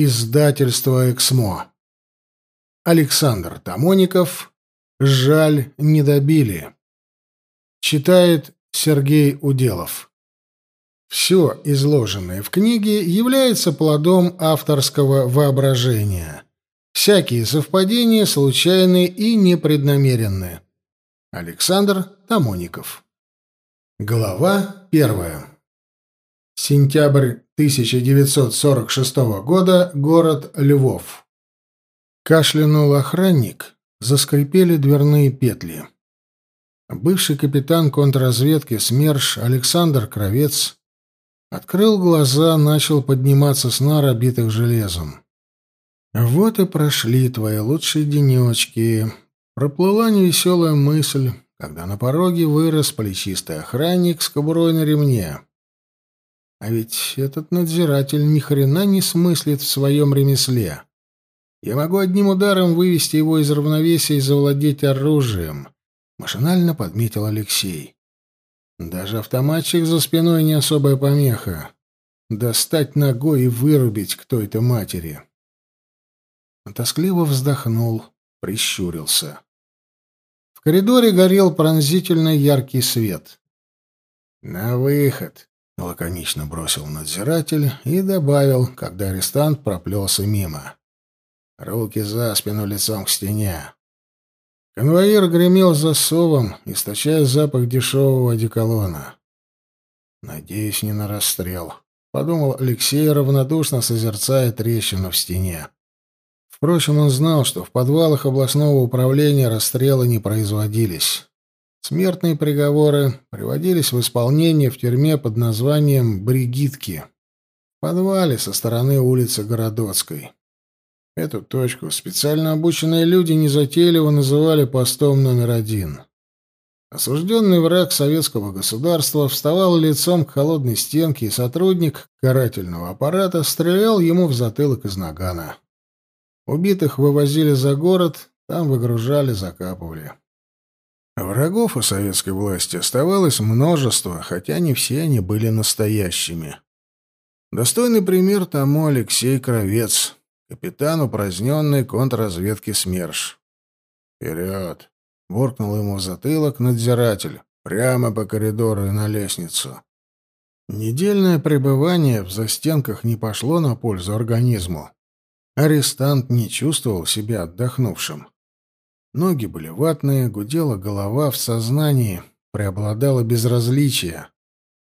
Издательство «Эксмо». Александр Тамоников. «Жаль, не добили». Читает Сергей Уделов. Все изложенное в книге является плодом авторского воображения. Всякие совпадения случайны и непреднамеренны. Александр Тамоников. Глава первая. Сентябрь 1946 года. Город Львов. Кашлянул охранник. Заскрипели дверные петли. Бывший капитан контрразведки СМЕРШ Александр Кровец открыл глаза, начал подниматься с нар, обитых железом. «Вот и прошли твои лучшие денечки», Проплыла невеселая мысль, когда на пороге вырос плечистый охранник с кобурой на ремне. А ведь этот надзиратель ни хрена не смыслит в своем ремесле. Я могу одним ударом вывести его из равновесия и завладеть оружием, машинально подметил Алексей. Даже автоматчик за спиной не особая помеха. Достать ногой и вырубить к той-то матери. Тоскливо вздохнул, прищурился. В коридоре горел пронзительно яркий свет. «На выход!» — лаконично бросил надзиратель и добавил, когда арестант проплелся мимо. «Руки за спину, лицом к стене!» Конвоир гремел засовом, источая запах дешевого одеколона. «Надеюсь, не на расстрел», — подумал Алексей, равнодушно созерцая трещину в стене. Впрочем, он знал, что в подвалах областного управления расстрелы не производились. Смертные приговоры приводились в исполнение в тюрьме под названием «Бригитки» в подвале со стороны улицы Городоцкой. Эту точку специально обученные люди незатейливо называли постом номер один. Осужденный враг советского государства вставал лицом к холодной стенке, и сотрудник карательного аппарата стрелял ему в затылок из нагана. Убитых вывозили за город, там выгружали, закапывали. Врагов у советской власти оставалось множество, хотя не все они были настоящими. Достойный пример тому Алексей Кровец, капитан упраздненной контрразведки СМЕРШ. «Вперед!» — буркнул ему в затылок надзиратель, прямо по коридору и на лестницу. Недельное пребывание в застенках не пошло на пользу организму. Арестант не чувствовал себя отдохнувшим. Ноги были ватные, гудела голова в сознании, преобладало безразличие.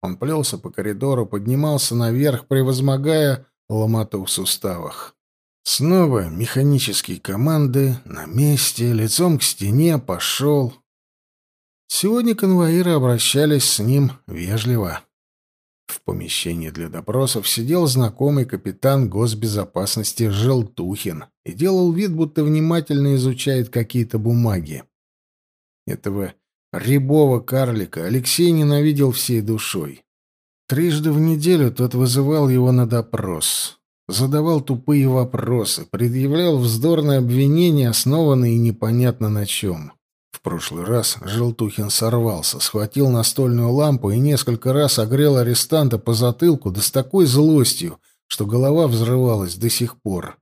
Он плелся по коридору, поднимался наверх, превозмогая ломоту в суставах. Снова механические команды, на месте, лицом к стене, пошел. Сегодня конвоиры обращались с ним вежливо. В помещении для допросов сидел знакомый капитан госбезопасности Желтухин и делал вид, будто внимательно изучает какие-то бумаги. Этого рябого карлика Алексей ненавидел всей душой. Трижды в неделю тот вызывал его на допрос, задавал тупые вопросы, предъявлял вздорные обвинения, основанные непонятно на чем прошлый раз Желтухин сорвался, схватил настольную лампу и несколько раз огрел арестанта по затылку, да с такой злостью, что голова взрывалась до сих пор.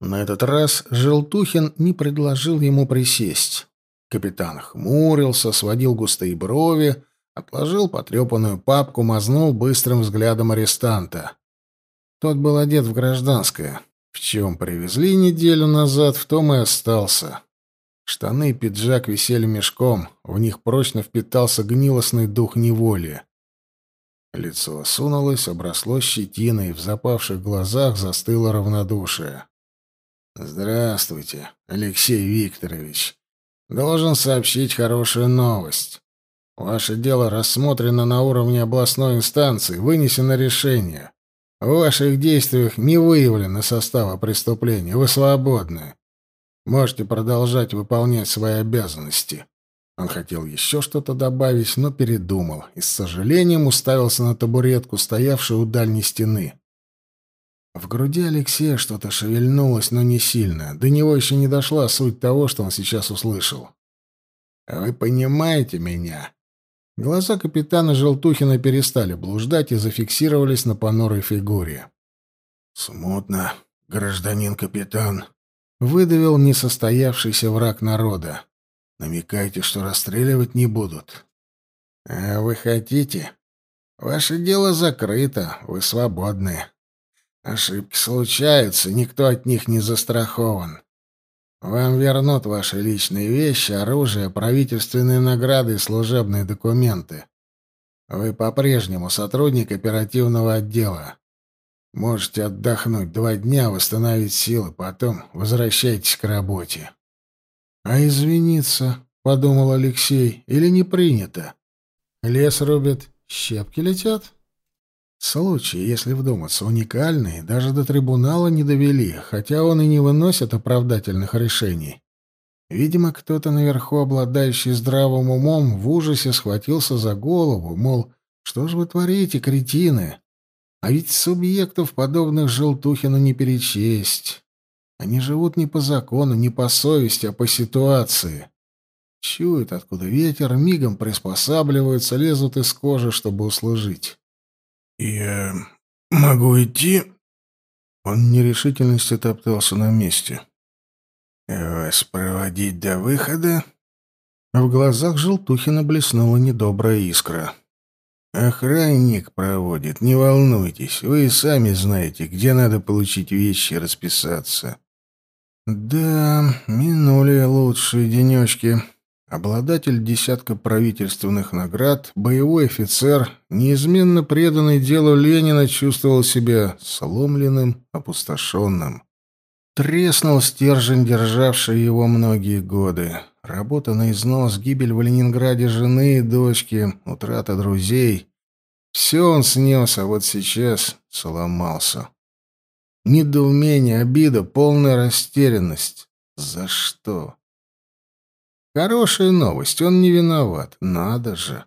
На этот раз Желтухин не предложил ему присесть. Капитан хмурился, сводил густые брови, отложил потрепанную папку, мазнул быстрым взглядом арестанта. Тот был одет в гражданское. В чем привезли неделю назад, в том и остался. Штаны и пиджак висели мешком, в них прочно впитался гнилостный дух неволи. Лицо осунулось, обросло щетиной, в запавших глазах застыло равнодушие. «Здравствуйте, Алексей Викторович. Должен сообщить хорошую новость. Ваше дело рассмотрено на уровне областной инстанции, вынесено решение. В ваших действиях не выявлено состава преступления, вы свободны. Можете продолжать выполнять свои обязанности». Он хотел еще что-то добавить, но передумал и с сожалением уставился на табуретку, стоявшую у дальней стены. В груди Алексея что-то шевельнулось, но не сильно. До него еще не дошла суть того, что он сейчас услышал. «Вы понимаете меня?» Глаза капитана Желтухина перестали блуждать и зафиксировались на понурой фигуре. «Смутно. гражданин капитан», — выдавил несостоявшийся враг народа. «Намекайте, что расстреливать не будут». «А вы хотите? Ваше дело закрыто, вы свободны. Ошибки случаются, никто от них не застрахован. Вам вернут ваши личные вещи, оружие, правительственные награды и служебные документы. Вы по-прежнему сотрудник оперативного отдела. Можете отдохнуть два дня, восстановить силы, потом возвращайтесь к работе. А извиниться, подумал Алексей, или не принято? Лес рубят, щепки летят? Случай, если вдуматься, уникальный, даже до трибунала не довели, хотя он и не выносит оправдательных решений. Видимо, кто-то наверху, обладающий здравым умом, в ужасе схватился за голову, мол, что же вы творите, кретины? А ведь субъектов, подобных Желтухину, не перечесть. Они живут не по закону, не по совести, а по ситуации. Чуют, откуда ветер, мигом приспосабливаются, лезут из кожи, чтобы услужить. «Я могу идти?» Он в нерешительности топтался на месте. «Вас проводить до выхода?» В глазах Желтухина блеснула недобрая искра. «Охранник проводит, не волнуйтесь. Вы и сами знаете, где надо получить вещи и расписаться». «Да, минули лучшие денечки», Обладатель десятка правительственных наград, боевой офицер, неизменно преданный делу Ленина, чувствовал себя сломленным, опустошенным. Треснул стержень, державший его многие годы. Работа на износ, гибель в Ленинграде жены и дочки, утрата друзей. Все он снес, а вот сейчас сломался. Недоумение, обида, полная растерянность. За что? Хорошая новость, он не виноват. Надо же.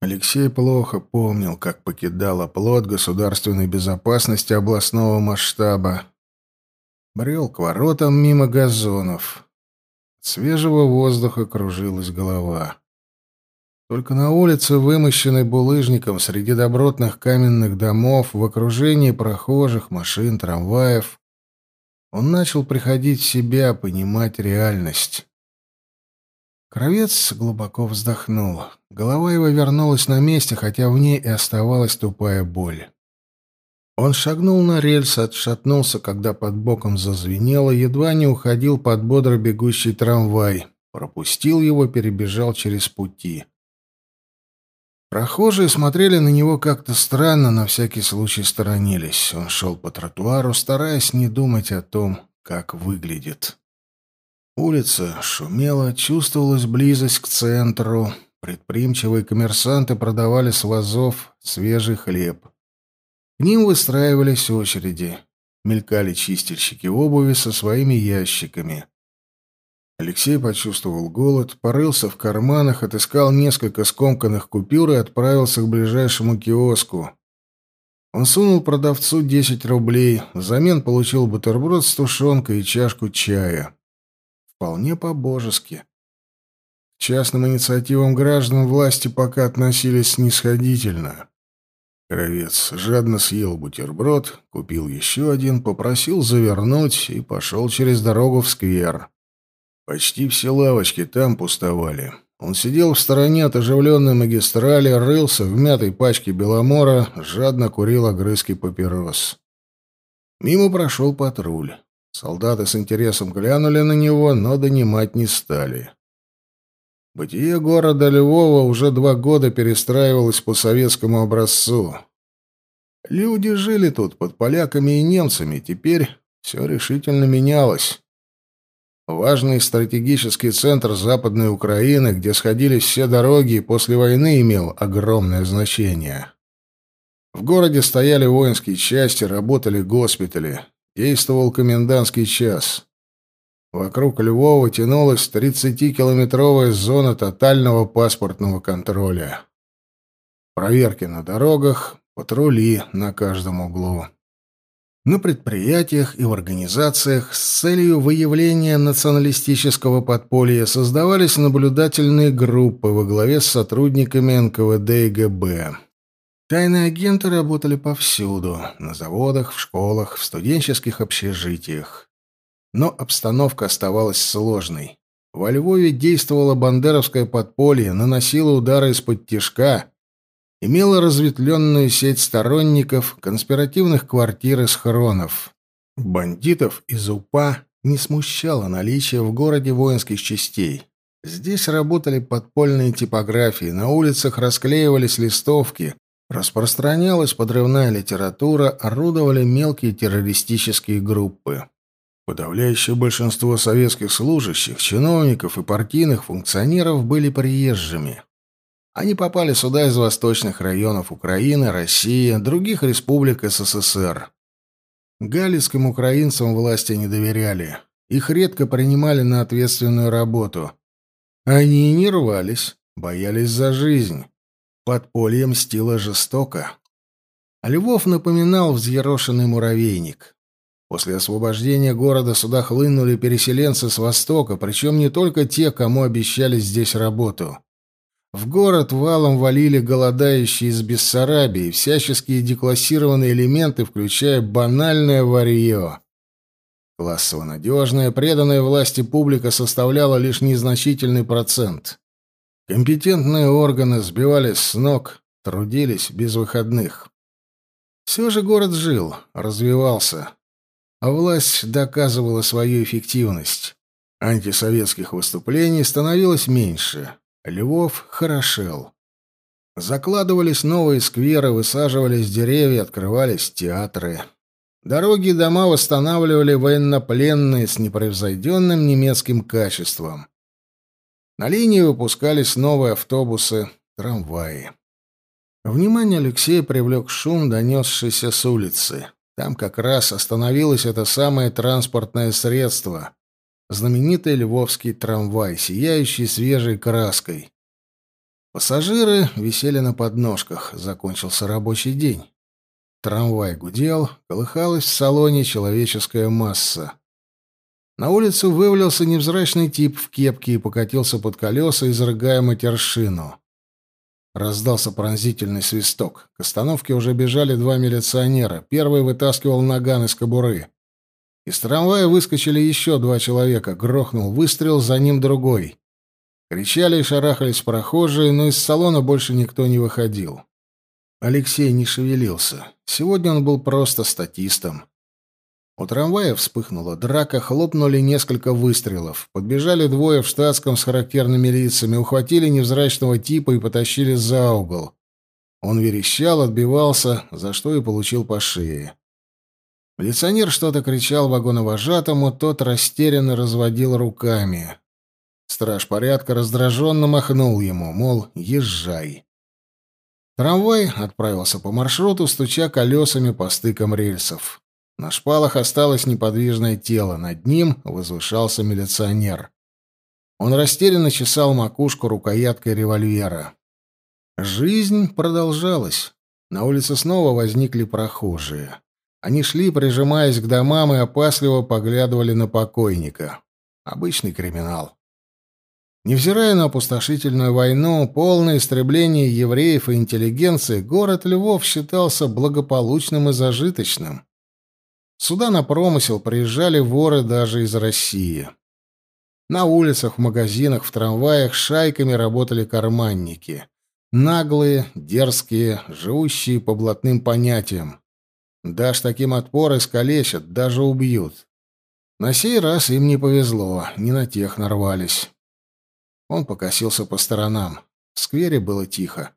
Алексей плохо помнил, как покидал оплот государственной безопасности областного масштаба. Брел к воротам мимо газонов. Свежего воздуха кружилась голова. Только на улице, вымощенной булыжником среди добротных каменных домов, в окружении прохожих, машин, трамваев, он начал приходить в себя, понимать реальность. Кровец глубоко вздохнул. Голова его вернулась на месте, хотя в ней и оставалась тупая боль. Он шагнул на рельсы, отшатнулся, когда под боком зазвенело, едва не уходил под бодро бегущий трамвай. Пропустил его, перебежал через пути. Прохожие смотрели на него как-то странно, на всякий случай сторонились. Он шел по тротуару, стараясь не думать о том, как выглядит. Улица шумела, чувствовалась близость к центру. Предприимчивые коммерсанты продавали с вазов свежий хлеб. К ним выстраивались очереди. Мелькали чистильщики обуви со своими ящиками. Алексей почувствовал голод, порылся в карманах, отыскал несколько скомканных купюр и отправился к ближайшему киоску. Он сунул продавцу 10 рублей, взамен получил бутерброд с тушенкой и чашку чая вполне по-божески. К частным инициативам граждан власти пока относились снисходительно. Кровец жадно съел бутерброд, купил еще один, попросил завернуть и пошел через дорогу в сквер. Почти все лавочки там пустовали. Он сидел в стороне от оживленной магистрали, рылся в мятой пачке беломора, жадно курил огрызки папирос. Мимо прошел патруль. Солдаты с интересом глянули на него, но донимать не стали. Бытие города Львова уже два года перестраивалось по советскому образцу. Люди жили тут под поляками и немцами, теперь все решительно менялось. Важный стратегический центр Западной Украины, где сходились все дороги, после войны имел огромное значение. В городе стояли воинские части, работали госпитали. Действовал комендантский час. Вокруг Львова тянулась 30-километровая зона тотального паспортного контроля. Проверки на дорогах, патрули на каждом углу. На предприятиях и в организациях с целью выявления националистического подполья создавались наблюдательные группы во главе с сотрудниками НКВД и ГБ. Тайные агенты работали повсюду — на заводах, в школах, в студенческих общежитиях. Но обстановка оставалась сложной. Во Львове действовало бандеровское подполье, наносило удары из-под тишка, имело разветвленную сеть сторонников, конспиративных квартир и схронов. Бандитов из УПА не смущало наличие в городе воинских частей. Здесь работали подпольные типографии, на улицах расклеивались листовки, распространялась подрывная литература, орудовали мелкие террористические группы. Подавляющее большинство советских служащих, чиновников и партийных функционеров были приезжими. Они попали сюда из восточных районов Украины, России, других республик СССР. Галицким украинцам власти не доверяли. Их редко принимали на ответственную работу. Они не рвались, боялись за жизнь. Подполье мстило жестоко. Львов напоминал взъерошенный муравейник. После освобождения города сюда хлынули переселенцы с востока, причем не только те, кому обещали здесь работу. В город валом валили голодающие из Бессарабии, всяческие деклассированные элементы, включая банальное варье. Классово надежная, преданная власти публика составляла лишь незначительный процент. Компетентные органы сбивались с ног, трудились без выходных. Все же город жил, развивался, а власть доказывала свою эффективность. Антисоветских выступлений становилось меньше. Львов хорошел. Закладывались новые скверы, высаживались деревья, открывались театры. Дороги и дома восстанавливали военнопленные с непревзойденным немецким качеством. На линии выпускались новые автобусы, трамваи. Внимание Алексея привлек шум, донесшийся с улицы. Там как раз остановилось это самое транспортное средство. Знаменитый львовский трамвай, сияющий свежей краской. Пассажиры висели на подножках. Закончился рабочий день. Трамвай гудел, колыхалась в салоне человеческая масса. На улицу вывалился невзрачный тип в кепке и покатился под колеса, изрыгая матершину. Раздался пронзительный свисток. К остановке уже бежали два милиционера. Первый вытаскивал наган из кобуры. Из трамвая выскочили еще два человека. Грохнул выстрел, за ним другой. Кричали и шарахались прохожие, но из салона больше никто не выходил. Алексей не шевелился. Сегодня он был просто статистом. У трамвая вспыхнула драка, хлопнули несколько выстрелов. Подбежали двое в штатском с характерными лицами, ухватили невзрачного типа и потащили за угол. Он верещал, отбивался, за что и получил по шее. Милиционер что-то кричал вагоновожатому, тот растерянно разводил руками. Страж порядка раздраженно махнул ему, мол, езжай. Трамвай отправился по маршруту, стуча колесами по стыкам рельсов. На шпалах осталось неподвижное тело, над ним возвышался милиционер. Он растерянно чесал макушку рукояткой револьвера. Жизнь продолжалась. На улице снова возникли прохожие. Они шли, прижимаясь к домам, и опасливо поглядывали на покойника. Обычный криминал. Невзирая на опустошительную войну, полное истребление евреев и интеллигенции, город Львов считался благополучным и зажиточным. Сюда на промысел приезжали воры даже из России. На улицах, в магазинах, в трамваях шайками работали карманники. Наглые, дерзкие, живущие по блатным понятиям. Дашь таким отпор, искалечат, даже убьют. На сей раз им не повезло, не на тех нарвались. Он покосился по сторонам. В сквере было тихо.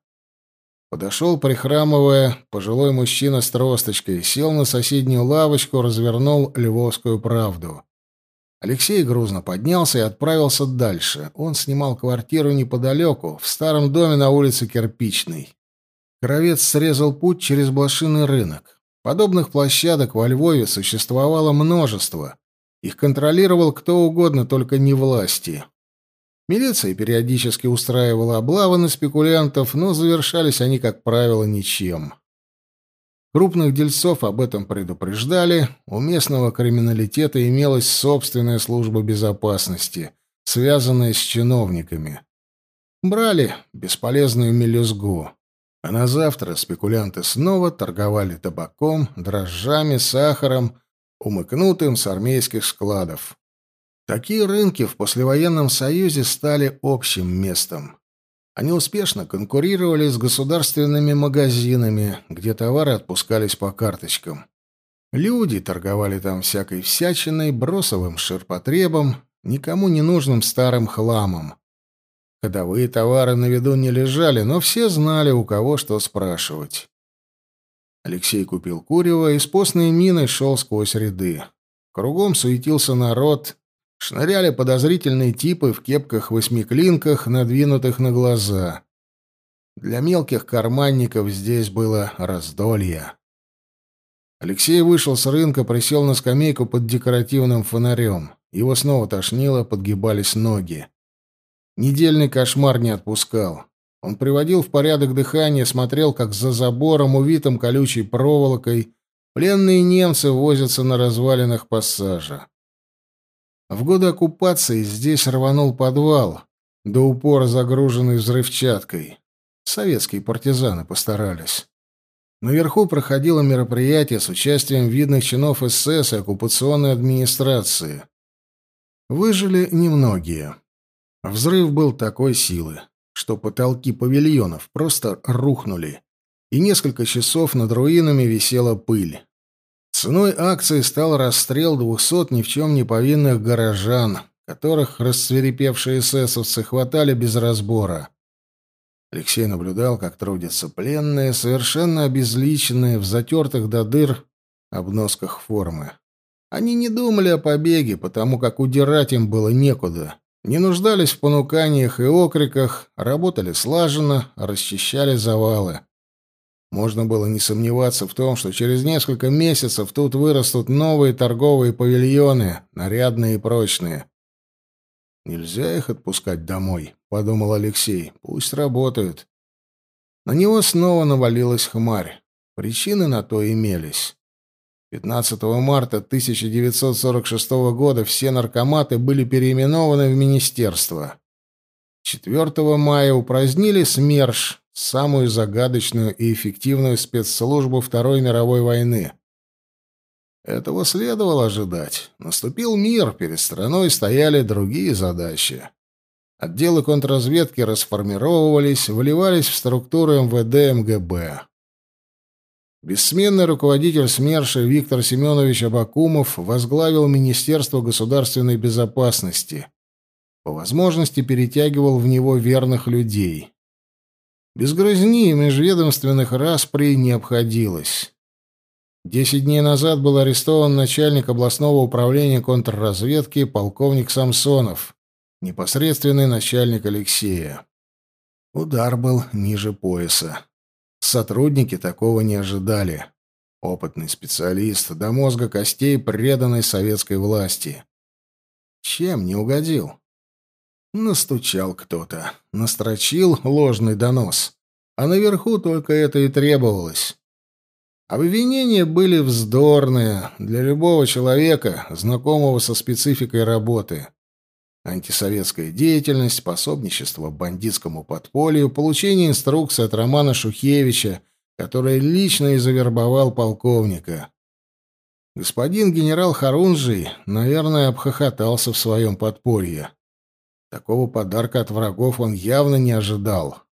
Подошел, прихрамывая, пожилой мужчина с тросточкой, сел на соседнюю лавочку, развернул «Львовскую правду». Алексей грузно поднялся и отправился дальше. Он снимал квартиру неподалеку, в старом доме на улице Кирпичной. Кровец срезал путь через блошиный рынок. Подобных площадок во Львове существовало множество. Их контролировал кто угодно, только не власти. Милиция периодически устраивала облавы на спекулянтов, но завершались они, как правило, ничем. Крупных дельцов об этом предупреждали, у местного криминалитета имелась собственная служба безопасности, связанная с чиновниками. Брали бесполезную мелюзгу. А на завтра спекулянты снова торговали табаком, дрожжами, сахаром, умыкнутым с армейских складов. Такие рынки в послевоенном Союзе стали общим местом. Они успешно конкурировали с государственными магазинами, где товары отпускались по карточкам. Люди торговали там всякой всячиной, бросовым ширпотребом, никому не нужным старым хламом. Ходовые товары на виду не лежали, но все знали, у кого что спрашивать. Алексей купил курево и с постной миной шел сквозь ряды. Кругом суетился народ, шныряли подозрительные типы в кепках-восьмиклинках, надвинутых на глаза. Для мелких карманников здесь было раздолье. Алексей вышел с рынка, присел на скамейку под декоративным фонарем. Его снова тошнило, подгибались ноги. Недельный кошмар не отпускал. Он приводил в порядок дыхание, смотрел, как за забором, увитым колючей проволокой, пленные немцы возятся на развалинах пассажа. В годы оккупации здесь рванул подвал, до упора загруженный взрывчаткой. Советские партизаны постарались. Наверху проходило мероприятие с участием видных чинов СС и оккупационной администрации. Выжили немногие. Взрыв был такой силы, что потолки павильонов просто рухнули, и несколько часов над руинами висела пыль. Ценой акции стал расстрел двухсот ни в чем не повинных горожан, которых расцверепевшие эсэсовцы хватали без разбора. Алексей наблюдал, как трудятся пленные, совершенно обезличенные, в затертых до дыр обносках формы. Они не думали о побеге, потому как удирать им было некуда. Не нуждались в понуканиях и окриках, работали слаженно, расчищали завалы. Можно было не сомневаться в том, что через несколько месяцев тут вырастут новые торговые павильоны, нарядные и прочные. Нельзя их отпускать домой, подумал Алексей. Пусть работают. На него снова навалилась хмарь. Причины на то имелись. 15 марта 1946 года все наркоматы были переименованы в министерство. 4 мая упразднили СМЕРШ, самую загадочную и эффективную спецслужбу Второй мировой войны. Этого следовало ожидать. Наступил мир, перед страной стояли другие задачи. Отделы контрразведки расформировывались, вливались в структуры МВД МГБ. Бессменный руководитель СМЕРШа Виктор Семенович Абакумов возглавил Министерство государственной безопасности. По возможности перетягивал в него верных людей. Без грызни и межведомственных распри не обходилось. Десять дней назад был арестован начальник областного управления контрразведки полковник Самсонов, непосредственный начальник Алексея. Удар был ниже пояса. Сотрудники такого не ожидали. Опытный специалист, до мозга костей преданной советской власти. Чем не угодил? Настучал кто-то, настрочил ложный донос. А наверху только это и требовалось. Обвинения были вздорные для любого человека, знакомого со спецификой работы. Антисоветская деятельность, пособничество бандитскому подполью, получение инструкций от Романа Шухевича, который лично и завербовал полковника. Господин генерал Харунжий, наверное, обхохотался в своем подполье. Такого подарка от врагов он явно не ожидал.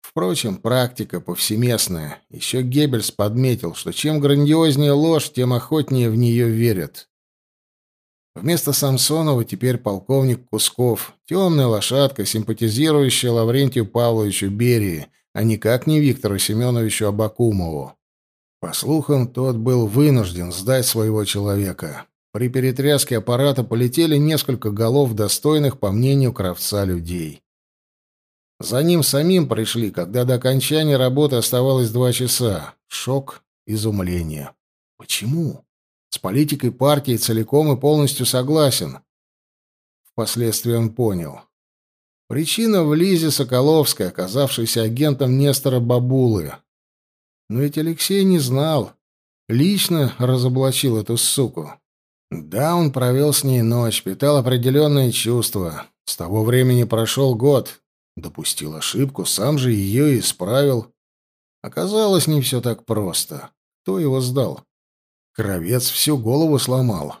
Впрочем, практика повсеместная. Еще Геббельс подметил, что чем грандиознее ложь, тем охотнее в нее верят. Вместо Самсонова теперь полковник Кусков, темная лошадка, симпатизирующая Лаврентию Павловичу Берии, а никак не Виктору Семеновичу Абакумову. По слухам, тот был вынужден сдать своего человека. При перетряске аппарата полетели несколько голов достойных, по мнению Кравца, людей. За ним самим пришли, когда до окончания работы оставалось два часа. Шок, изумление. Почему? С политикой партии целиком и полностью согласен. Впоследствии он понял. Причина в Лизе Соколовской, оказавшейся агентом Нестора Бабулы. Но ведь Алексей не знал. Лично разоблачил эту суку. Да, он провел с ней ночь, питал определенные чувства. С того времени прошел год, Допустил ошибку, сам же ее и исправил. Оказалось, не все так просто. Кто его сдал? Кровец всю голову сломал.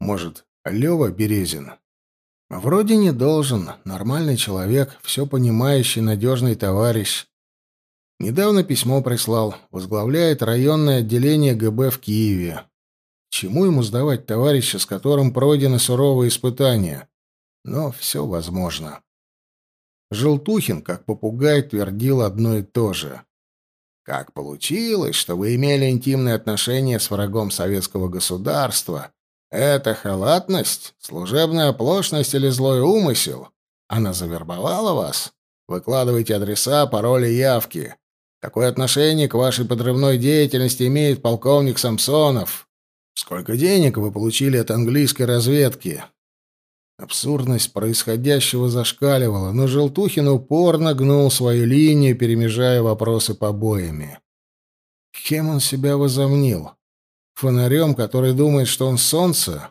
Может, Лева Березин? Вроде не должен. Нормальный человек, все понимающий, надежный товарищ. Недавно письмо прислал. Возглавляет районное отделение ГБ в Киеве. Чему ему сдавать товарища, с которым пройдены суровые испытания? Но все возможно. Желтухин, как попугай, твердил одно и то же. Как получилось, что вы имели интимные отношения с врагом советского государства? Это халатность, служебная оплошность или злой умысел? Она завербовала вас? Выкладывайте адреса, пароли, явки. Какое отношение к вашей подрывной деятельности имеет полковник Самсонов? Сколько денег вы получили от английской разведки? Абсурдность происходящего зашкаливала, но Желтухин упорно гнул свою линию, перемежая вопросы побоями. Кем он себя возомнил? Фонарем, который думает, что он солнце?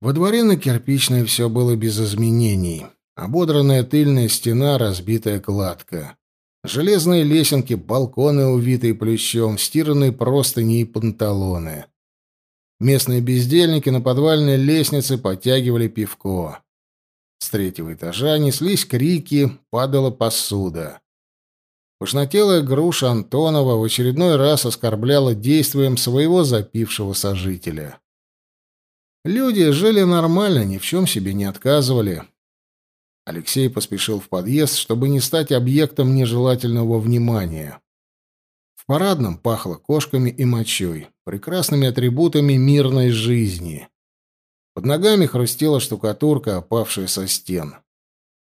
Во дворе на кирпичной все было без изменений. Ободранная тыльная стена, разбитая кладка. Железные лесенки, балконы, увитые плющом, стиранные простыни и панталоны. Местные бездельники на подвальной лестнице подтягивали пивко. С третьего этажа неслись крики, падала посуда. Пушнотелая груша Антонова в очередной раз оскорбляла действием своего запившего сожителя. Люди жили нормально, ни в чем себе не отказывали. Алексей поспешил в подъезд, чтобы не стать объектом нежелательного внимания парадном пахло кошками и мочой, прекрасными атрибутами мирной жизни. Под ногами хрустела штукатурка, опавшая со стен.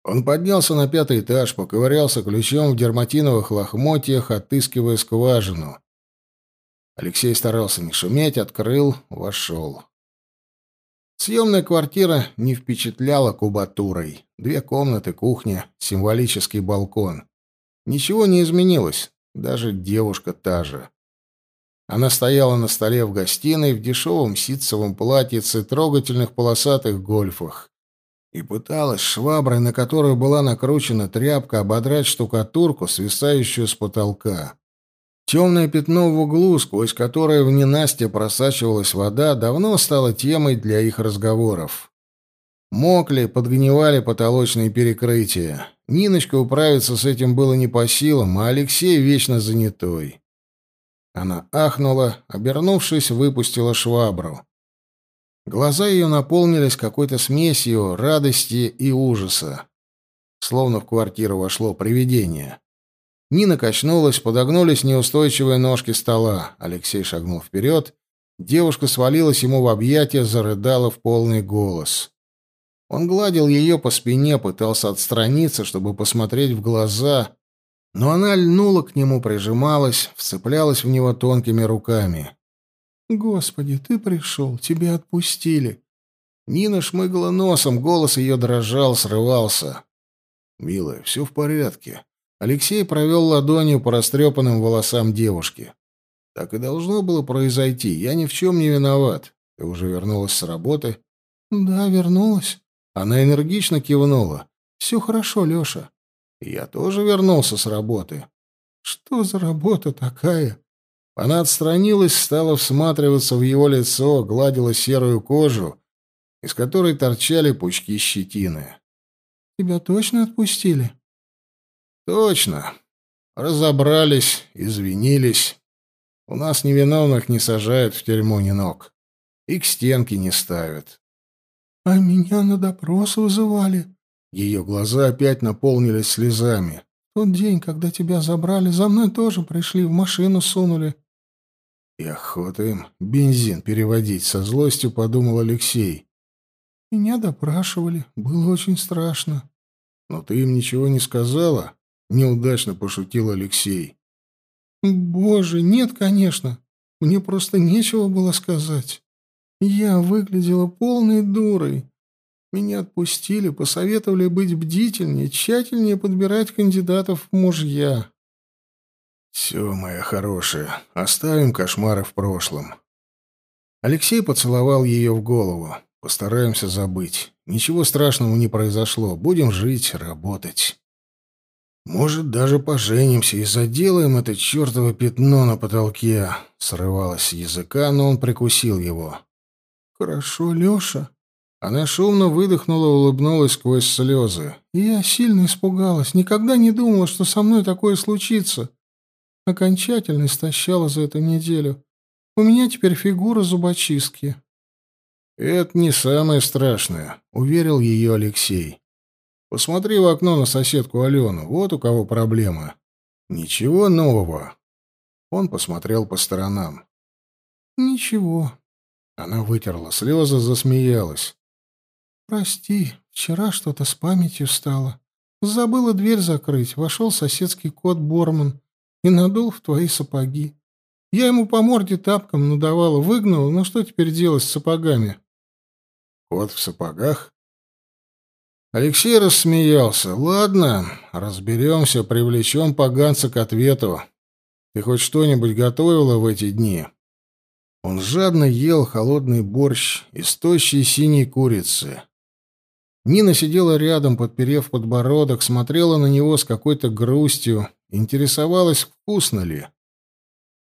Он поднялся на пятый этаж, поковырялся ключом в дерматиновых лохмотьях, отыскивая скважину. Алексей старался не шуметь, открыл, вошел. Съемная квартира не впечатляла кубатурой. Две комнаты, кухня, символический балкон. Ничего не изменилось даже девушка та же. Она стояла на столе в гостиной в дешевом ситцевом платьице, трогательных полосатых гольфах, и пыталась шваброй, на которую была накручена тряпка, ободрать штукатурку, свисающую с потолка. Темное пятно в углу, сквозь которое в ненастье просачивалась вода, давно стало темой для их разговоров. Мокли, подгнивали потолочные перекрытия. Ниночка управиться с этим было не по силам, а Алексей вечно занятой. Она ахнула, обернувшись, выпустила швабру. Глаза ее наполнились какой-то смесью радости и ужаса. Словно в квартиру вошло привидение. Нина качнулась, подогнулись неустойчивые ножки стола. Алексей шагнул вперед. Девушка свалилась ему в объятия, зарыдала в полный голос. Он гладил ее по спине, пытался отстраниться, чтобы посмотреть в глаза, но она льнула к нему, прижималась, вцеплялась в него тонкими руками. «Господи, ты пришел, тебя отпустили!» Нина шмыгала носом, голос ее дрожал, срывался. «Милая, все в порядке». Алексей провел ладонью по растрепанным волосам девушки. «Так и должно было произойти. Я ни в чем не виноват. Ты уже вернулась с работы?» «Да, вернулась». Она энергично кивнула. «Все хорошо, Леша». «Я тоже вернулся с работы». «Что за работа такая?» Она отстранилась, стала всматриваться в его лицо, гладила серую кожу, из которой торчали пучки щетины. «Тебя точно отпустили?» «Точно. Разобрались, извинились. У нас невиновных не сажают в тюрьму ни ног. И к стенке не ставят. «А меня на допрос вызывали». Ее глаза опять наполнились слезами. «Тот день, когда тебя забрали, за мной тоже пришли, в машину сунули». «И охота им бензин переводить», — со злостью подумал Алексей. «Меня допрашивали. Было очень страшно». «Но ты им ничего не сказала?» — неудачно пошутил Алексей. «Боже, нет, конечно. Мне просто нечего было сказать». Я выглядела полной дурой. Меня отпустили, посоветовали быть бдительнее, тщательнее подбирать кандидатов в мужья. Все, моя хорошая, оставим кошмары в прошлом. Алексей поцеловал ее в голову. Постараемся забыть. Ничего страшного не произошло. Будем жить, работать. Может, даже поженимся и заделаем это чертово пятно на потолке. Срывалось с языка, но он прикусил его. Хорошо, Леша. Она шумно выдохнула, улыбнулась сквозь слезы. Я сильно испугалась, никогда не думала, что со мной такое случится. Окончательно истощала за эту неделю. У меня теперь фигура зубочистки. Это не самое страшное, уверил ее Алексей. Посмотри в окно на соседку Алену. Вот у кого проблема. Ничего нового. Он посмотрел по сторонам. Ничего. Она вытерла слезы, засмеялась. Прости, вчера что-то с памятью стало. Забыла дверь закрыть. Вошел соседский кот Борман и надул в твои сапоги. Я ему по морде тапком надавала, выгнала, ну что теперь делать с сапогами? Кот в сапогах? Алексей рассмеялся. «Ладно, разберемся, привлечем поганца к ответу. Ты хоть что-нибудь готовила в эти дни?» Он жадно ел холодный борщ из тощей синей курицы. Нина сидела рядом, подперев подбородок, смотрела на него с какой-то грустью, интересовалась, вкусно ли.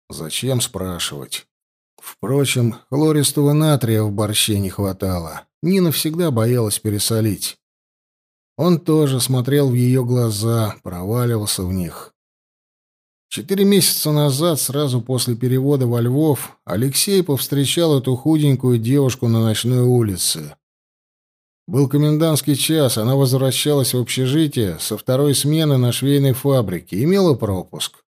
Зачем спрашивать? Впрочем, хлористого натрия в борще не хватало. Нина всегда боялась пересолить. Он тоже смотрел в ее глаза, проваливался в них. Четыре месяца назад, сразу после перевода во Львов, Алексей повстречал эту худенькую девушку на ночной улице. Был комендантский час, она возвращалась в общежитие со второй смены на швейной фабрике, имела пропуск.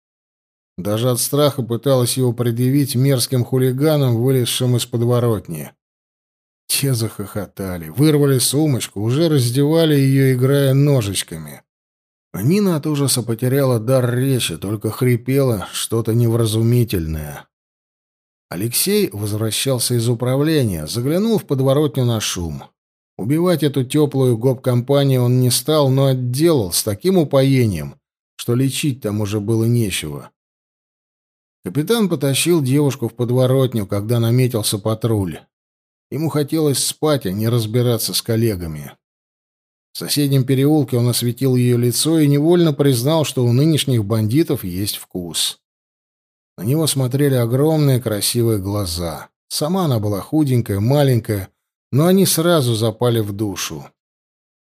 Даже от страха пыталась его предъявить мерзким хулиганам, вылезшим из подворотни. Те захохотали, вырвали сумочку, уже раздевали ее, играя ножичками. Нина от ужаса потеряла дар речи, только хрипела что-то невразумительное. Алексей возвращался из управления, заглянул в подворотню на шум. Убивать эту теплую гоп-компанию он не стал, но отделал с таким упоением, что лечить там уже было нечего. Капитан потащил девушку в подворотню, когда наметился патруль. Ему хотелось спать, а не разбираться с коллегами. В соседнем переулке он осветил ее лицо и невольно признал, что у нынешних бандитов есть вкус. На него смотрели огромные красивые глаза. Сама она была худенькая, маленькая, но они сразу запали в душу.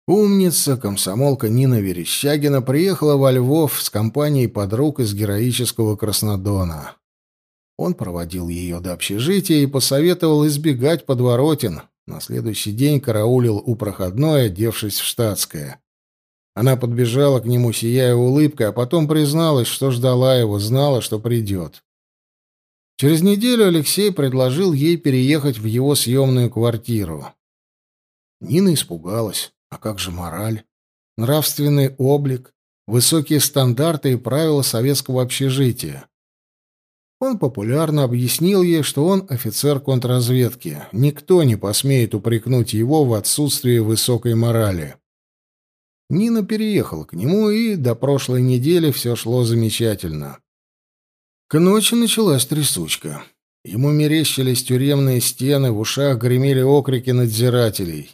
Умница, комсомолка Нина Верещагина приехала во Львов с компанией подруг из героического Краснодона. Он проводил ее до общежития и посоветовал избегать подворотен. На следующий день караулил у проходной, одевшись в штатское. Она подбежала к нему, сияя улыбкой, а потом призналась, что ждала его, знала, что придет. Через неделю Алексей предложил ей переехать в его съемную квартиру. Нина испугалась. А как же мораль? Нравственный облик, высокие стандарты и правила советского общежития. Он популярно объяснил ей, что он офицер контрразведки. Никто не посмеет упрекнуть его в отсутствии высокой морали. Нина переехала к нему, и до прошлой недели все шло замечательно. К ночи началась трясучка. Ему мерещились тюремные стены, в ушах гремели окрики надзирателей.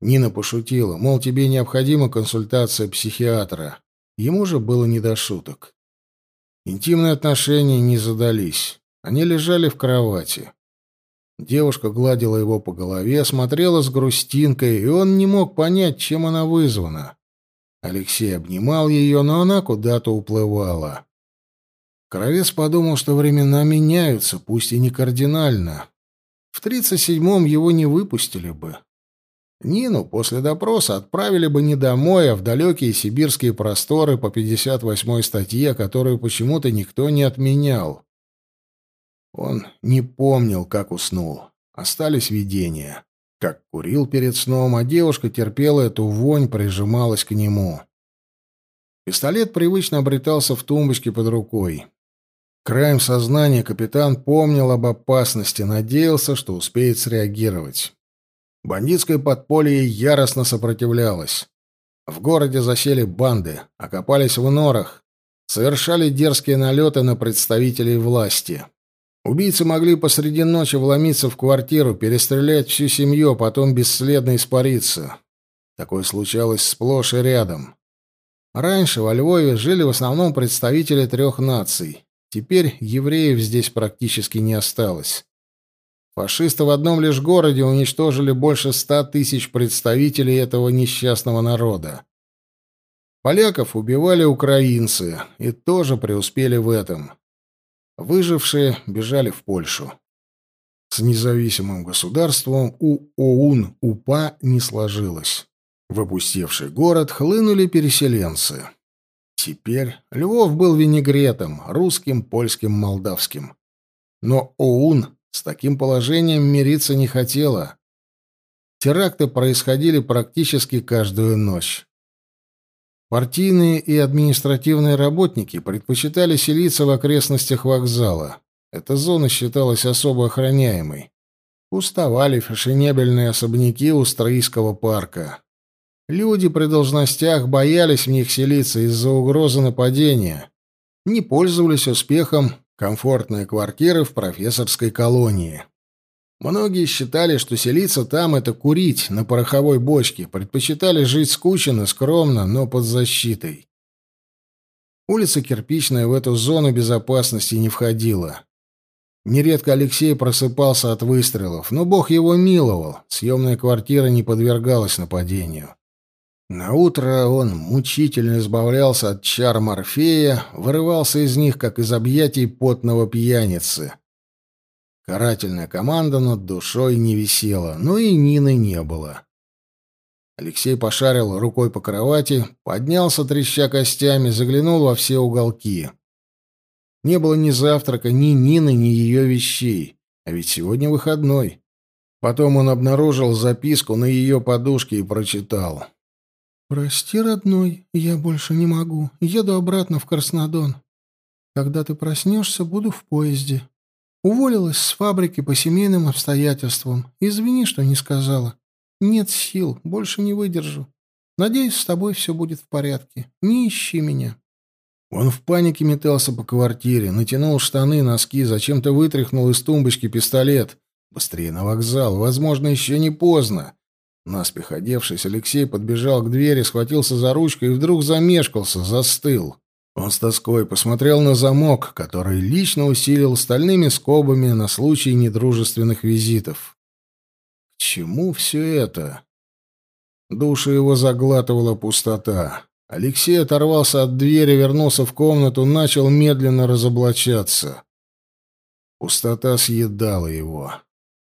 Нина пошутила, мол, тебе необходима консультация психиатра. Ему же было не до шуток. Интимные отношения не задались. Они лежали в кровати. Девушка гладила его по голове, смотрела с грустинкой, и он не мог понять, чем она вызвана. Алексей обнимал ее, но она куда-то уплывала. Кровец подумал, что времена меняются, пусть и не кардинально. В тридцать седьмом его не выпустили бы. Нину после допроса отправили бы не домой, а в далекие сибирские просторы по 58-й статье, которую почему-то никто не отменял. Он не помнил, как уснул. Остались видения. Как курил перед сном, а девушка терпела эту вонь, прижималась к нему. Пистолет привычно обретался в тумбочке под рукой. Краем сознания капитан помнил об опасности, надеялся, что успеет среагировать. Бандитское подполье яростно сопротивлялось. В городе засели банды, окопались в норах, совершали дерзкие налеты на представителей власти. Убийцы могли посреди ночи вломиться в квартиру, перестрелять всю семью, а потом бесследно испариться. Такое случалось сплошь и рядом. Раньше во Львове жили в основном представители трех наций. Теперь евреев здесь практически не осталось. Фашисты в одном лишь городе уничтожили больше ста тысяч представителей этого несчастного народа. Поляков убивали украинцы и тоже преуспели в этом. Выжившие бежали в Польшу. С независимым государством у ОУН-УПА не сложилось. В опустевший город хлынули переселенцы. Теперь Львов был винегретом, русским, польским, молдавским. Но ОУН с таким положением мириться не хотела. Теракты происходили практически каждую ночь. Партийные и административные работники предпочитали селиться в окрестностях вокзала. Эта зона считалась особо охраняемой. Уставали фешенебельные особняки у Стрийского парка. Люди при должностях боялись в них селиться из-за угрозы нападения. Не пользовались успехом комфортные квартиры в профессорской колонии. Многие считали, что селиться там — это курить на пороховой бочке, предпочитали жить скучно, скромно, но под защитой. Улица Кирпичная в эту зону безопасности не входила. Нередко Алексей просыпался от выстрелов, но Бог его миловал, съемная квартира не подвергалась нападению. На утро он мучительно избавлялся от чар Морфея, вырывался из них, как из объятий потного пьяницы. Карательная команда над душой не висела, но и Нины не было. Алексей пошарил рукой по кровати, поднялся, треща костями, заглянул во все уголки. Не было ни завтрака, ни Нины, ни ее вещей. А ведь сегодня выходной. Потом он обнаружил записку на ее подушке и прочитал. «Прости, родной, я больше не могу. Еду обратно в Краснодон. Когда ты проснешься, буду в поезде. Уволилась с фабрики по семейным обстоятельствам. Извини, что не сказала. Нет сил, больше не выдержу. Надеюсь, с тобой все будет в порядке. Не ищи меня». Он в панике метался по квартире, натянул штаны, носки, зачем-то вытряхнул из тумбочки пистолет. Быстрее на вокзал, возможно, еще не поздно. Наспех одевшись, Алексей подбежал к двери, схватился за ручку и вдруг замешкался, застыл. Он с тоской посмотрел на замок, который лично усилил стальными скобами на случай недружественных визитов. К чему все это? Душу его заглатывала пустота. Алексей оторвался от двери, вернулся в комнату, начал медленно разоблачаться. Пустота съедала его.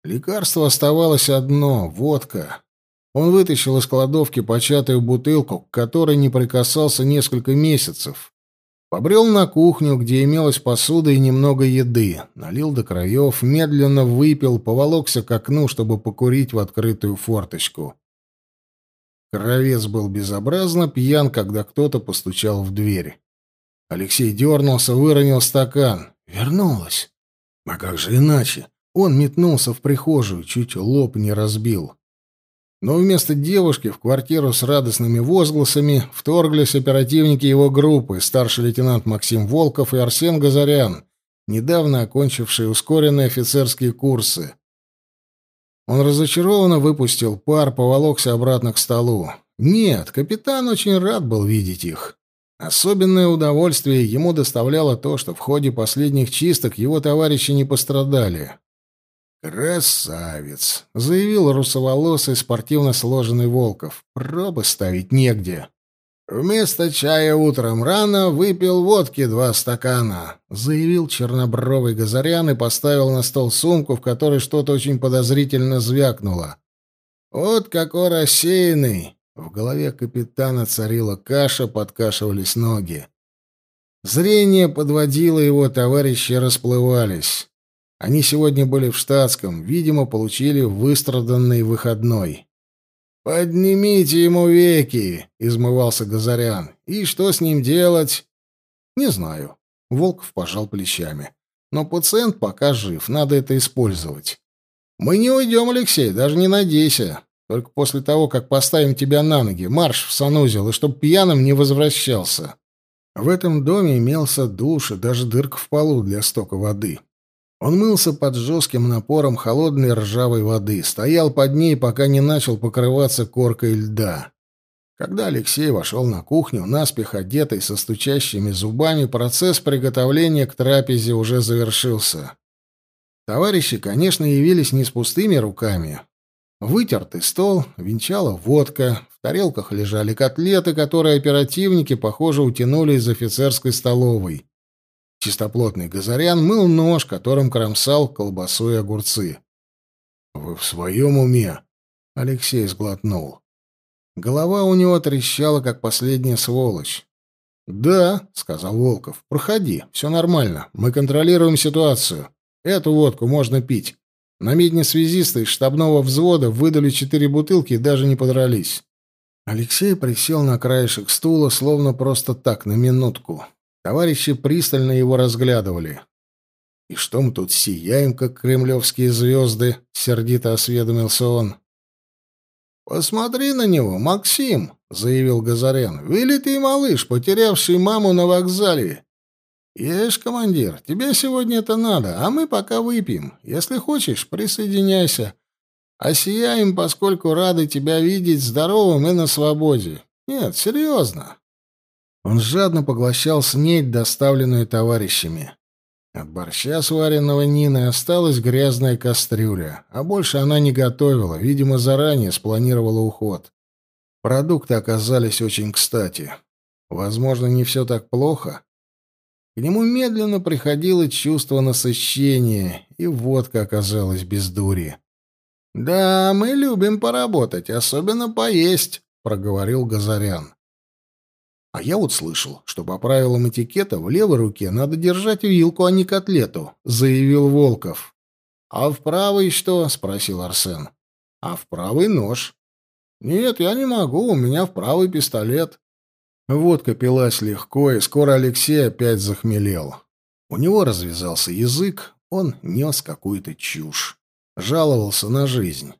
Лекарство оставалось одно — водка. Он вытащил из кладовки початую бутылку, к которой не прикасался несколько месяцев. Побрел на кухню, где имелась посуда и немного еды. Налил до краев, медленно выпил, поволокся к окну, чтобы покурить в открытую форточку. Кровец был безобразно пьян, когда кто-то постучал в дверь. Алексей дернулся, выронил стакан. Вернулась. А как же иначе? Он метнулся в прихожую, чуть лоб не разбил. Но вместо девушки в квартиру с радостными возгласами вторглись оперативники его группы, старший лейтенант Максим Волков и Арсен Газарян, недавно окончившие ускоренные офицерские курсы. Он разочарованно выпустил пар, поволокся обратно к столу. Нет, капитан очень рад был видеть их. Особенное удовольствие ему доставляло то, что в ходе последних чисток его товарищи не пострадали. «Красавец!» — заявил русоволосый, спортивно сложенный Волков. «Пробы ставить негде». «Вместо чая утром рано выпил водки два стакана», — заявил чернобровый Газарян и поставил на стол сумку, в которой что-то очень подозрительно звякнуло. «Вот какой рассеянный!» В голове капитана царила каша, подкашивались ноги. Зрение подводило его, товарищи расплывались. Они сегодня были в штатском, видимо, получили выстраданный выходной. «Поднимите ему веки!» — измывался Газарян. «И что с ним делать?» «Не знаю». Волков пожал плечами. «Но пациент пока жив, надо это использовать». «Мы не уйдем, Алексей, даже не надейся. Только после того, как поставим тебя на ноги, марш в санузел, и чтоб пьяным не возвращался». В этом доме имелся душ и даже дырка в полу для стока воды. Он мылся под жестким напором холодной ржавой воды, стоял под ней, пока не начал покрываться коркой льда. Когда Алексей вошел на кухню, наспех одетый, со стучащими зубами, процесс приготовления к трапезе уже завершился. Товарищи, конечно, явились не с пустыми руками. Вытертый стол, венчала водка, в тарелках лежали котлеты, которые оперативники, похоже, утянули из офицерской столовой. Чистоплотный Газарян мыл нож, которым кромсал колбасу и огурцы. «Вы в своем уме?» — Алексей сглотнул. Голова у него трещала, как последняя сволочь. «Да», — сказал Волков, — «проходи, все нормально, мы контролируем ситуацию. Эту водку можно пить. На медне связисты из штабного взвода выдали четыре бутылки и даже не подрались». Алексей присел на краешек стула, словно просто так, на минутку. Товарищи пристально его разглядывали. «И что мы тут сияем, как кремлевские звезды?» — сердито осведомился он. «Посмотри на него, Максим!» — заявил Газарян. «Вылитый малыш, потерявший маму на вокзале. Ешь, командир, тебе сегодня это надо, а мы пока выпьем. Если хочешь, присоединяйся. А сияем, поскольку рады тебя видеть здоровым и на свободе. Нет, серьезно». Он жадно поглощал снедь, доставленную товарищами. От борща, сваренного Ниной, осталась грязная кастрюля, а больше она не готовила, видимо, заранее спланировала уход. Продукты оказались очень кстати. Возможно, не все так плохо. К нему медленно приходило чувство насыщения, и водка оказалась без дури. «Да, мы любим поработать, особенно поесть», — проговорил Газарян. А я вот слышал, что по правилам этикета в левой руке надо держать вилку, а не котлету, заявил Волков. А в правой что? спросил Арсен. А в правый нож. Нет, я не могу, у меня в правый пистолет. Водка пилась легко, и скоро Алексей опять захмелел. У него развязался язык, он нес какую-то чушь. Жаловался на жизнь.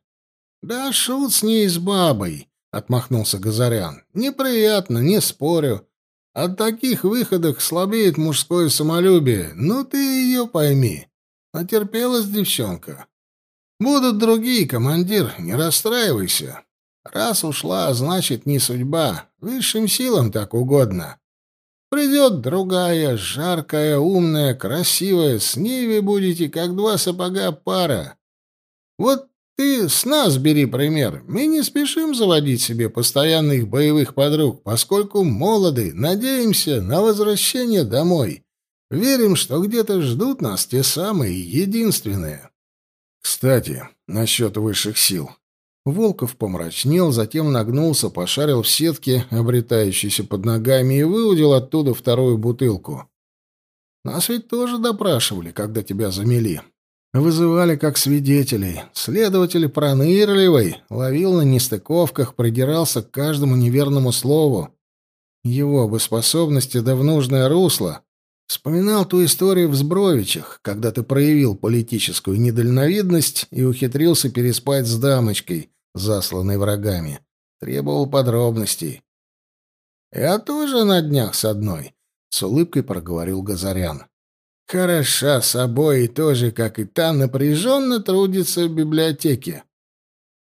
«Да шут с ней с бабой. — отмахнулся Газарян. «Неприятно, не спорю. От таких выходок слабеет мужское самолюбие. Ну ты ее пойми. Натерпелась девчонка. Будут другие, командир, не расстраивайся. Раз ушла, значит, не судьба. Высшим силам так угодно. Придет другая, жаркая, умная, красивая. С ней вы будете, как два сапога пара. Вот ты с нас бери пример. Мы не спешим заводить себе постоянных боевых подруг, поскольку молоды, надеемся на возвращение домой. Верим, что где-то ждут нас те самые единственные. Кстати, насчет высших сил. Волков помрачнел, затем нагнулся, пошарил в сетке, обретающейся под ногами, и выудил оттуда вторую бутылку. Нас ведь тоже допрашивали, когда тебя замели. Вызывали как свидетелей. Следователь пронырливый, ловил на нестыковках, придирался к каждому неверному слову. Его бы способности да в нужное русло. Вспоминал ту историю в Збровичах, когда ты проявил политическую недальновидность и ухитрился переспать с дамочкой, засланной врагами. Требовал подробностей. «Я тоже на днях с одной», — с улыбкой проговорил Газарян. Хороша собой и тоже, как и та, напряженно трудится в библиотеке.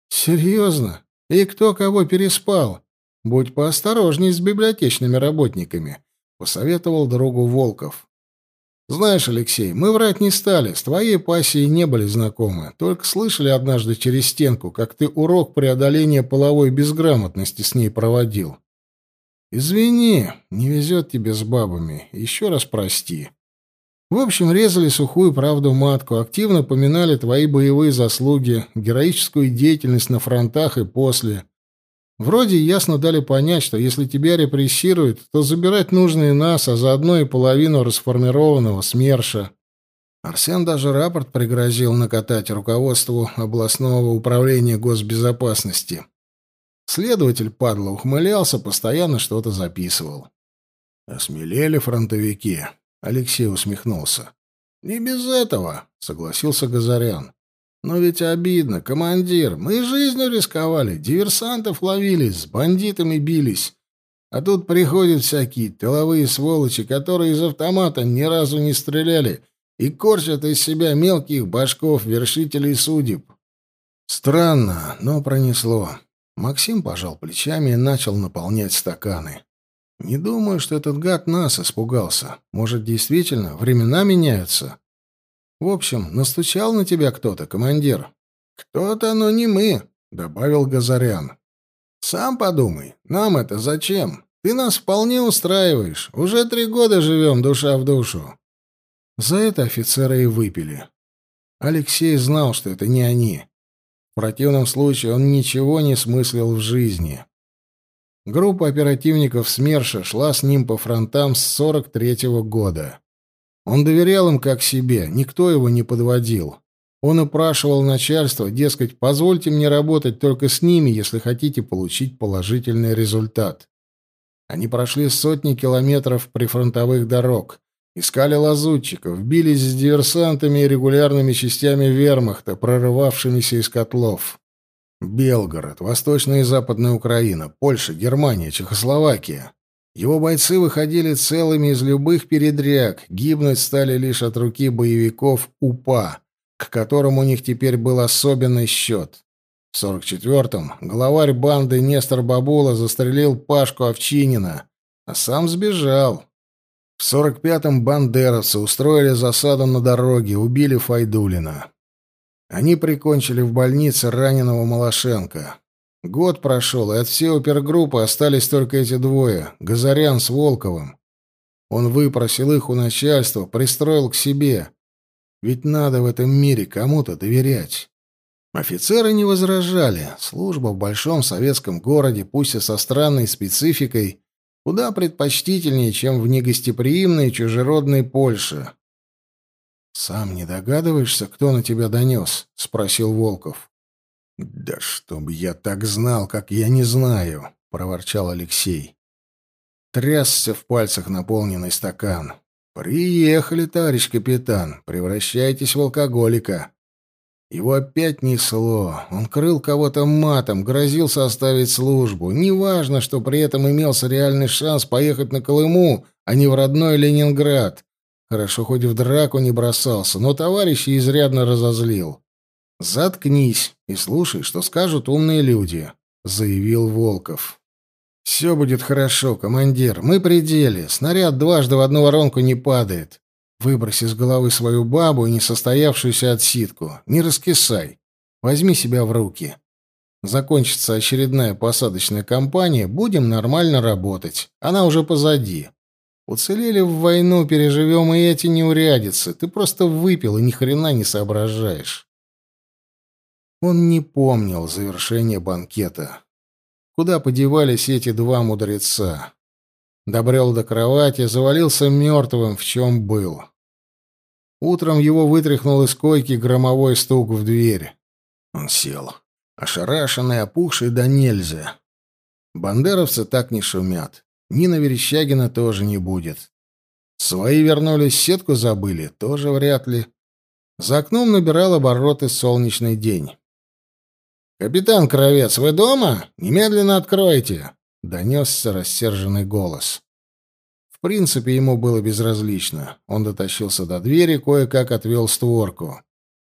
Серьезно? И кто кого переспал? Будь поосторожней с библиотечными работниками, посоветовал другу Волков. Знаешь, Алексей, мы врать не стали, с твоей пассией не были знакомы, только слышали однажды через стенку, как ты урок преодоления половой безграмотности с ней проводил. Извини, не везет тебе с бабами, еще раз прости. В общем, резали сухую правду матку, активно поминали твои боевые заслуги, героическую деятельность на фронтах и после. Вроде ясно дали понять, что если тебя репрессируют, то забирать нужно и нас, а заодно и половину расформированного СМЕРШа. Арсен даже рапорт пригрозил накатать руководству областного управления госбезопасности. Следователь, падла, ухмылялся, постоянно что-то записывал. Осмелели фронтовики. Алексей усмехнулся. «Не без этого», — согласился Газарян. «Но ведь обидно, командир. Мы жизнью рисковали, диверсантов ловили, с бандитами бились. А тут приходят всякие тыловые сволочи, которые из автомата ни разу не стреляли и корчат из себя мелких башков, вершителей судеб. Странно, но пронесло. Максим пожал плечами и начал наполнять стаканы. Не думаю, что этот гад нас испугался. Может, действительно, времена меняются. В общем, настучал на тебя кто-то, командир. Кто-то, но не мы, добавил Газарян. Сам подумай, нам это зачем? Ты нас вполне устраиваешь. Уже три года живем душа в душу. За это офицеры и выпили. Алексей знал, что это не они. В противном случае он ничего не смыслил в жизни. Группа оперативников СМЕРШа шла с ним по фронтам с 43-го года. Он доверял им как себе, никто его не подводил. Он упрашивал начальство, дескать, позвольте мне работать только с ними, если хотите получить положительный результат. Они прошли сотни километров прифронтовых дорог, искали лазутчиков, бились с диверсантами и регулярными частями вермахта, прорывавшимися из котлов. Белгород, Восточная и Западная Украина, Польша, Германия, Чехословакия. Его бойцы выходили целыми из любых передряг, гибнуть стали лишь от руки боевиков УПА, к которым у них теперь был особенный счет. В 44-м главарь банды Нестор Бабула застрелил Пашку Овчинина, а сам сбежал. В 45-м бандеровцы устроили засаду на дороге, убили Файдулина. Они прикончили в больнице раненого Малашенко. Год прошел, и от всей опергруппы остались только эти двое — Газарян с Волковым. Он выпросил их у начальства, пристроил к себе. Ведь надо в этом мире кому-то доверять. Офицеры не возражали. Служба в большом советском городе, пусть и со странной спецификой, куда предпочтительнее, чем в негостеприимной чужеродной Польше. «Сам не догадываешься, кто на тебя донес?» — спросил Волков. «Да чтоб я так знал, как я не знаю!» — проворчал Алексей. Трясся в пальцах наполненный стакан. «Приехали, товарищ капитан. Превращайтесь в алкоголика». Его опять несло. Он крыл кого-то матом, грозился оставить службу. Неважно, что при этом имелся реальный шанс поехать на Колыму, а не в родной Ленинград. Хорошо, хоть в драку не бросался, но товарища изрядно разозлил. «Заткнись и слушай, что скажут умные люди», — заявил Волков. «Все будет хорошо, командир. Мы при деле. Снаряд дважды в одну воронку не падает. Выбрось из головы свою бабу и несостоявшуюся отсидку. Не раскисай. Возьми себя в руки. Закончится очередная посадочная кампания, будем нормально работать. Она уже позади. Уцелели в войну, переживем и эти неурядицы. Ты просто выпил и ни хрена не соображаешь. Он не помнил завершения банкета. Куда подевались эти два мудреца? Добрел до кровати, завалился мертвым, в чем был. Утром его вытряхнул из койки громовой стук в дверь. Он сел, ошарашенный, опухший да нельзя. Бандеровцы так не шумят. Нина Верещагина тоже не будет. Свои вернулись, сетку забыли, тоже вряд ли. За окном набирал обороты солнечный день. «Капитан Кровец, вы дома? Немедленно откройте!» — донесся рассерженный голос. В принципе, ему было безразлично. Он дотащился до двери, кое-как отвел створку.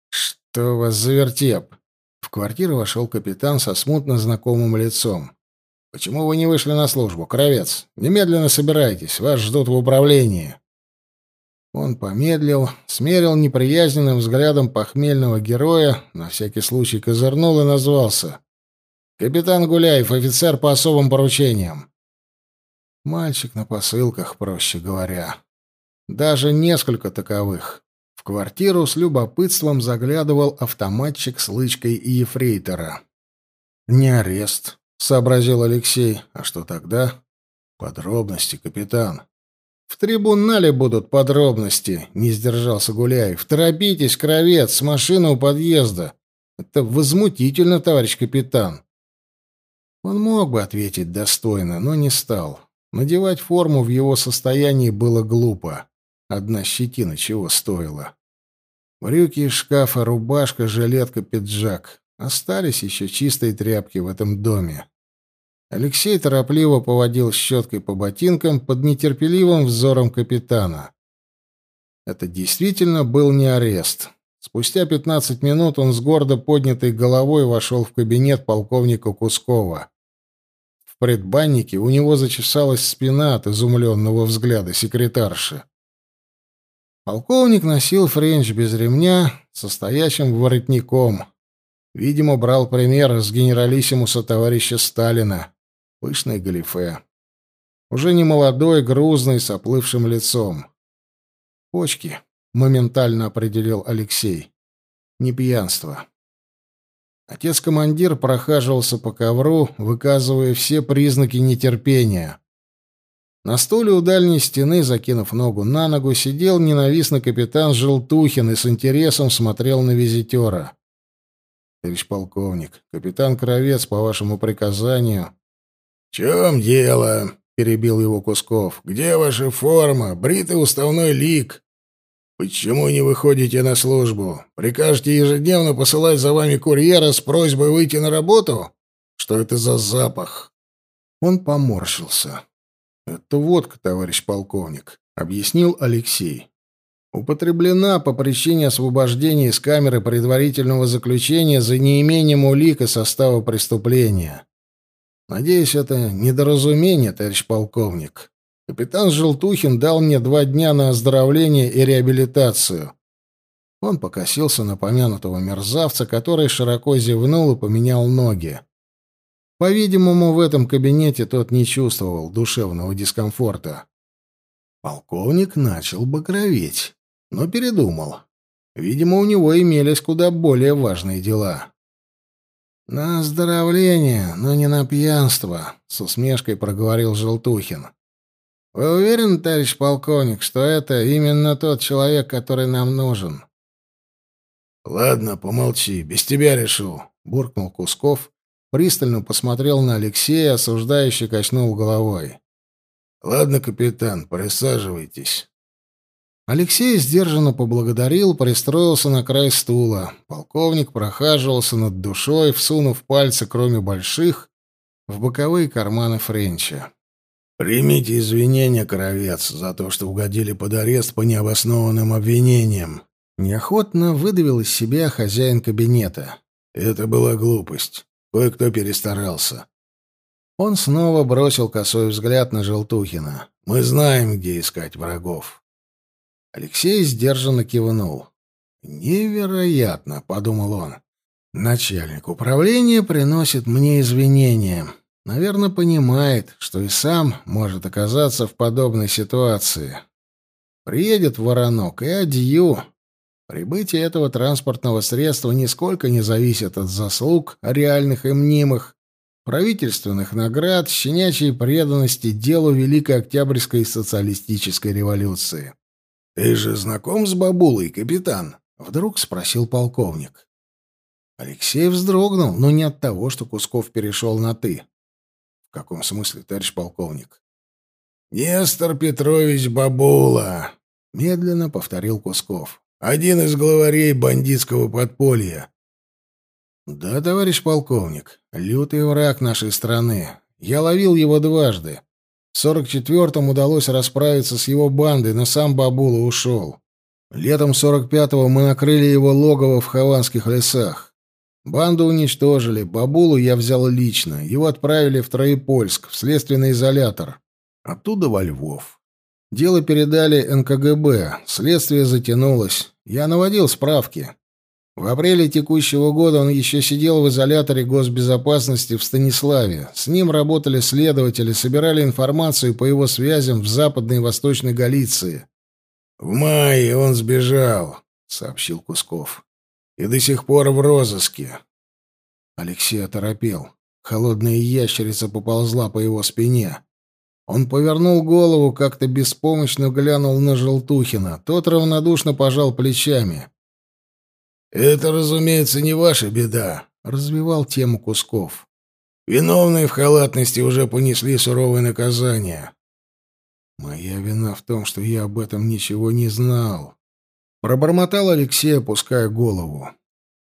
«Что у вас за вертеп?» В квартиру вошел капитан со смутно знакомым лицом. Почему вы не вышли на службу, Кровец? Немедленно собирайтесь, вас ждут в управлении. Он помедлил, смерил неприязненным взглядом похмельного героя, на всякий случай козырнул и назвался. «Капитан Гуляев, офицер по особым поручениям». Мальчик на посылках, проще говоря. Даже несколько таковых. В квартиру с любопытством заглядывал автоматчик с лычкой и ефрейтора. Не арест, — сообразил Алексей. «А что тогда?» «Подробности, капитан». «В трибунале будут подробности», — не сдержался Гуляев. «Торопитесь, кровец, с машины у подъезда. Это возмутительно, товарищ капитан». Он мог бы ответить достойно, но не стал. Надевать форму в его состоянии было глупо. Одна щетина чего стоила. Брюки из шкафа, рубашка, жилетка, пиджак. Остались еще чистые тряпки в этом доме. Алексей торопливо поводил щеткой по ботинкам под нетерпеливым взором капитана. Это действительно был не арест. Спустя пятнадцать минут он с гордо поднятой головой вошел в кабинет полковника Кускова. В предбаннике у него зачесалась спина от изумленного взгляда секретарши. Полковник носил френч без ремня, со стоячим воротником. Видимо, брал пример с генералиссимуса товарища Сталина. Пышный галифе. Уже не молодой, грузный, с оплывшим лицом. «Почки», — моментально определил Алексей. «Не пьянство». Отец-командир прохаживался по ковру, выказывая все признаки нетерпения. На стуле у дальней стены, закинув ногу на ногу, сидел ненавистный капитан Желтухин и с интересом смотрел на визитера. «Товарищ полковник, капитан Кровец, по вашему приказанию...» «В чем дело?» — перебил его Кусков. «Где ваша форма? Бритый уставной лик. Почему не выходите на службу? Прикажете ежедневно посылать за вами курьера с просьбой выйти на работу? Что это за запах?» Он поморщился. «Это водка, товарищ полковник», — объяснил Алексей. «Употреблена по причине освобождения из камеры предварительного заключения за неимением улик и состава преступления. Надеюсь, это недоразумение, товарищ полковник. Капитан Желтухин дал мне два дня на оздоровление и реабилитацию». Он покосился на помянутого мерзавца, который широко зевнул и поменял ноги. По-видимому, в этом кабинете тот не чувствовал душевного дискомфорта. Полковник начал багроветь, но передумал. Видимо, у него имелись куда более важные дела. «На оздоровление, но не на пьянство», — с усмешкой проговорил Желтухин. «Вы уверены, товарищ полковник, что это именно тот человек, который нам нужен?» «Ладно, помолчи, без тебя решу», — буркнул Кусков пристально посмотрел на Алексея, осуждающе качнул головой. «Ладно, капитан, присаживайтесь». Алексей сдержанно поблагодарил, пристроился на край стула. Полковник прохаживался над душой, всунув пальцы, кроме больших, в боковые карманы Френча. «Примите извинения, Коровец, за то, что угодили под арест по необоснованным обвинениям». Неохотно выдавил из себя хозяин кабинета. «Это была глупость. Кое-кто перестарался. Он снова бросил косой взгляд на Желтухина. «Мы знаем, где искать врагов». Алексей сдержанно кивнул. «Невероятно», — подумал он. «Начальник управления приносит мне извинения. Наверное, понимает, что и сам может оказаться в подобной ситуации. Приедет воронок и адью. Прибытие этого транспортного средства нисколько не зависит от заслуг, реальных и мнимых, правительственных наград, щенячьей преданности делу Великой Октябрьской социалистической революции. «Ты же знаком с бабулой, капитан?» — вдруг спросил полковник. Алексей вздрогнул, но не от того, что Кусков перешел на «ты». «В каком смысле, товарищ полковник?» «Нестор Петрович Бабула», — медленно повторил Кусков. Один из главарей бандитского подполья. Да, товарищ полковник, лютый враг нашей страны. Я ловил его дважды. В сорок четвертом удалось расправиться с его бандой, но сам Бабула ушел. Летом сорок пятого мы накрыли его логово в Хованских лесах. Банду уничтожили, Бабулу я взял лично. Его отправили в Троепольск, в следственный изолятор. Оттуда во Львов. Дело передали НКГБ, следствие затянулось. Я наводил справки. В апреле текущего года он еще сидел в изоляторе госбезопасности в Станиславе. С ним работали следователи, собирали информацию по его связям в Западной и Восточной Галиции. «В мае он сбежал», — сообщил Кусков. «И до сих пор в розыске». Алексей оторопел. Холодная ящерица поползла по его спине. Он повернул голову, как-то беспомощно глянул на Желтухина. Тот равнодушно пожал плечами. «Это, разумеется, не ваша беда», — развивал тему Кусков. «Виновные в халатности уже понесли суровое наказание». «Моя вина в том, что я об этом ничего не знал», — пробормотал Алексей, опуская голову.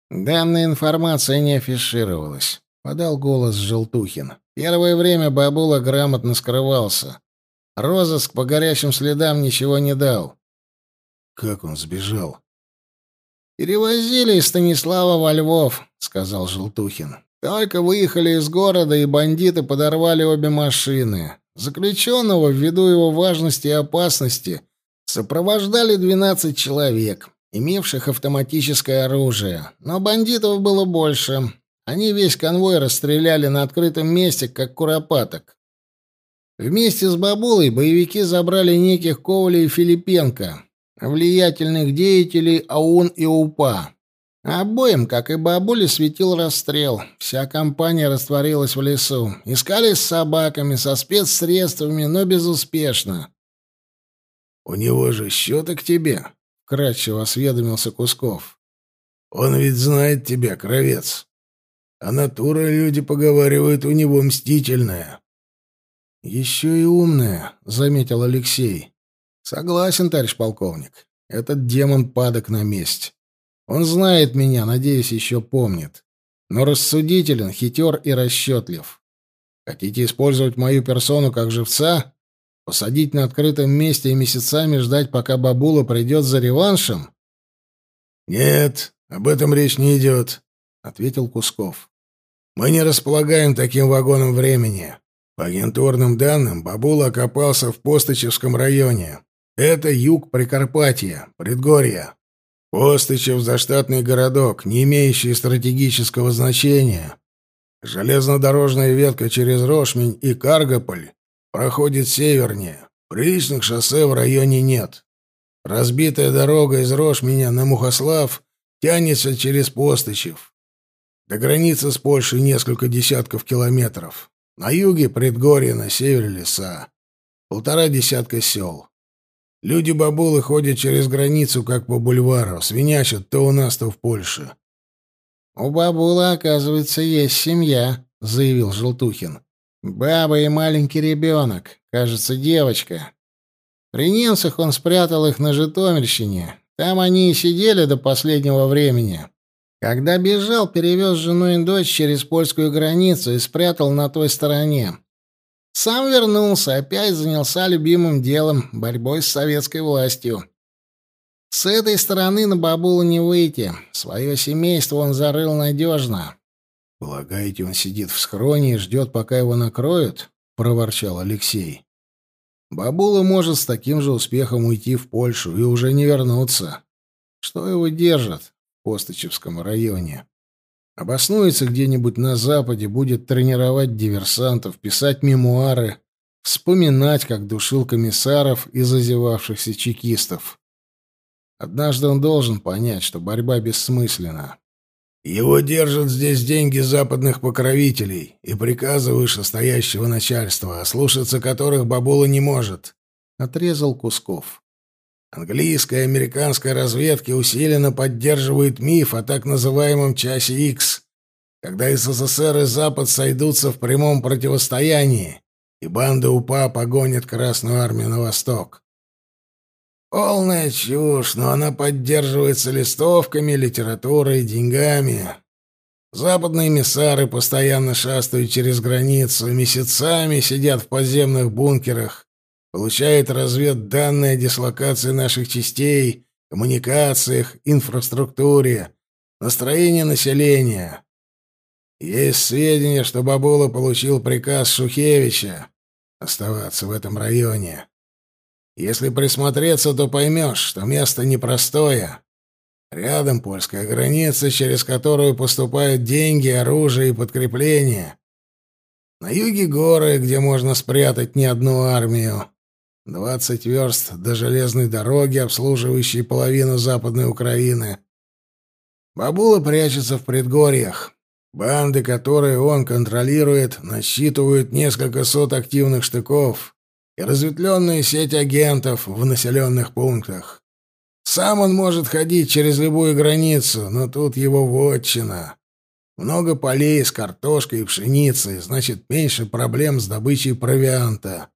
«Данная информация не афишировалась», — подал голос Желтухин. Первое время бабула грамотно скрывался. Розыск по горящим следам ничего не дал. Как он сбежал? «Перевозили Станислава во Львов», — сказал Желтухин. «Только выехали из города, и бандиты подорвали обе машины. Заключенного, ввиду его важности и опасности, сопровождали 12 человек, имевших автоматическое оружие. Но бандитов было больше. Они весь конвой расстреляли на открытом месте, как куропаток. Вместе с Бабулой боевики забрали неких Коваля и Филипенко, влиятельных деятелей АУН и УПА. Обоим, как и бабуле, светил расстрел. Вся компания растворилась в лесу. Искали с собаками, со спецсредствами, но безуспешно. «У него же счеты к тебе», — кратчево осведомился Кусков. «Он ведь знает тебя, кровец. А натура, люди поговаривают, у него мстительная». «Еще и умная», — заметил Алексей. «Согласен, товарищ полковник. Этот демон падок на месть. Он знает меня, надеюсь, еще помнит. Но рассудителен, хитер и расчетлив. Хотите использовать мою персону как живца? Посадить на открытом месте и месяцами ждать, пока бабула придет за реваншем?» «Нет, об этом речь не идет», — ответил Кусков. «Мы не располагаем таким вагоном времени. По агентурным данным, бабула окопался в Постычевском районе. Это юг Прикарпатья, предгорья. Постычев — заштатный городок, не имеющий стратегического значения. Железнодорожная ветка через Рошмень и Каргополь проходит севернее. Приличных шоссе в районе нет. Разбитая дорога из Рошменя на Мухослав тянется через Постычев. До границы с Польшей несколько десятков километров. На юге предгорье, на севере леса. Полтора десятка сел. Люди бабулы ходят через границу, как по бульвару, свинячат то у нас, то в Польше. — У бабулы, оказывается, есть семья, — заявил Желтухин. — Баба и маленький ребенок, кажется, девочка. При немцах он спрятал их на Житомирщине. Там они и сидели до последнего времени. Когда бежал, перевез жену и дочь через польскую границу и спрятал на той стороне. Сам вернулся, опять занялся любимым делом — борьбой с советской властью. С этой стороны на бабулу не выйти. Свое семейство он зарыл надежно. «Полагаете, он сидит в схроне и ждет, пока его накроют?» — проворчал Алексей. «Бабула может с таким же успехом уйти в Польшу и уже не вернуться. Что его держит в Постычевском районе?» Обоснуется где-нибудь на Западе, будет тренировать диверсантов, писать мемуары, вспоминать, как душил комиссаров и зазевавшихся чекистов. Однажды он должен понять, что борьба бессмысленна. Его держат здесь деньги западных покровителей и приказы вышестоящего начальства, ослушаться которых бабула не может, — отрезал Кусков. Английская и американская разведки усиленно поддерживают миф о так называемом «часе X, когда СССР и Запад сойдутся в прямом противостоянии, и банды УПА погонят Красную Армию на восток. Полная чушь, но она поддерживается листовками, литературой, деньгами. Западные эмиссары постоянно шастают через границу, месяцами сидят в подземных бункерах, получает разведданные о дислокации наших частей, коммуникациях, инфраструктуре, настроении населения. Есть сведения, что Бабула получил приказ Шухевича оставаться в этом районе. Если присмотреться, то поймешь, что место непростое. Рядом польская граница, через которую поступают деньги, оружие и подкрепления. На юге горы, где можно спрятать не одну армию. Двадцать верст до железной дороги, обслуживающей половину Западной Украины. Бабула прячется в предгорьях. Банды, которые он контролирует, насчитывают несколько сот активных штыков и разветвленную сеть агентов в населенных пунктах. Сам он может ходить через любую границу, но тут его вотчина. Много полей с картошкой и пшеницей, значит, меньше проблем с добычей провианта.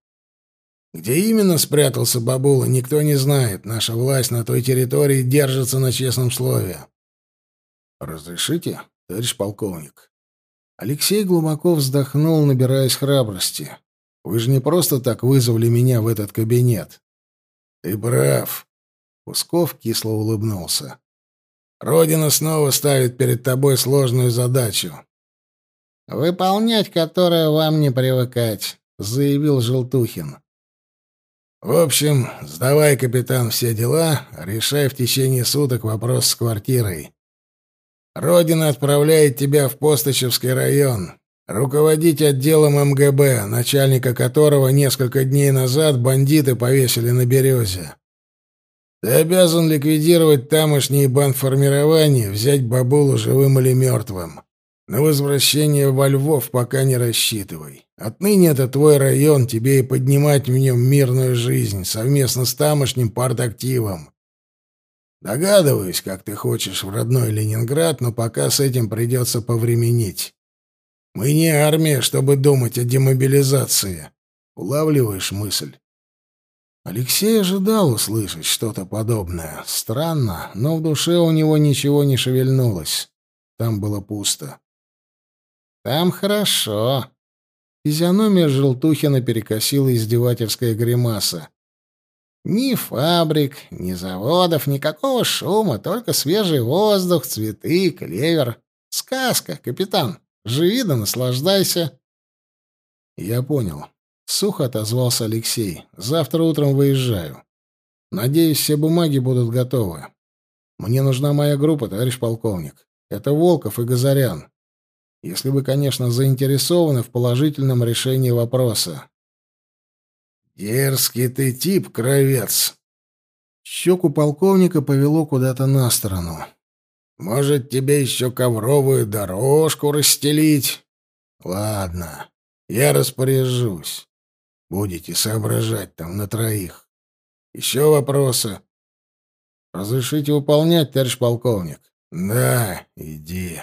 Где именно спрятался бабула, никто не знает. Наша власть на той территории держится на честном слове. Разрешите, товарищ полковник? Алексей глубоко вздохнул, набираясь храбрости. Вы же не просто так вызвали меня в этот кабинет. Ты прав. Кусков кисло улыбнулся. Родина снова ставит перед тобой сложную задачу. «Выполнять которую вам не привыкать», — заявил Желтухин. «В общем, сдавай, капитан, все дела, решай в течение суток вопрос с квартирой. Родина отправляет тебя в Постачевский район, руководить отделом МГБ, начальника которого несколько дней назад бандиты повесили на березе. Ты обязан ликвидировать тамошние бандформирования, взять бабулу живым или мертвым. На возвращение во Львов пока не рассчитывай. Отныне это твой район, тебе и поднимать в нем мирную жизнь совместно с тамошним партактивом. Догадываюсь, как ты хочешь в родной Ленинград, но пока с этим придется повременить. Мы не армия, чтобы думать о демобилизации. Улавливаешь мысль? Алексей ожидал услышать что-то подобное. Странно, но в душе у него ничего не шевельнулось. Там было пусто. «Там хорошо». Физиономия Желтухина перекосила издевательская гримаса. «Ни фабрик, ни заводов, никакого шума, только свежий воздух, цветы, клевер. Сказка, капитан. Живи да наслаждайся». «Я понял». Сухо отозвался Алексей. «Завтра утром выезжаю. Надеюсь, все бумаги будут готовы. Мне нужна моя группа, товарищ полковник. Это Волков и Газарян если вы, конечно, заинтересованы в положительном решении вопроса. «Дерзкий ты тип, кровец!» Щеку полковника повело куда-то на сторону. «Может, тебе еще ковровую дорожку расстелить?» «Ладно, я распоряжусь. Будете соображать там на троих. Еще вопросы?» «Разрешите выполнять, товарищ полковник?» «Да, иди».